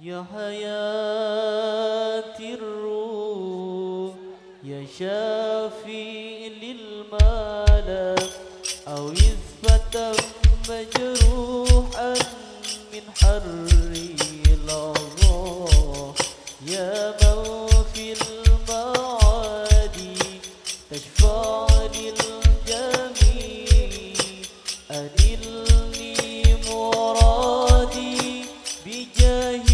يا حياتي الروح يا شافي للمال أو يثبت مجروحا من حر الله يا من في المعادي تشفع للجميع. ادلني مرادي بجاهي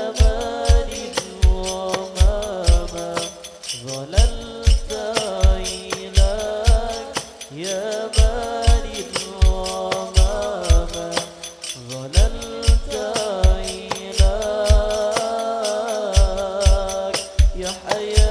يا حياه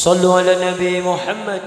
صلوا على النبي محمد.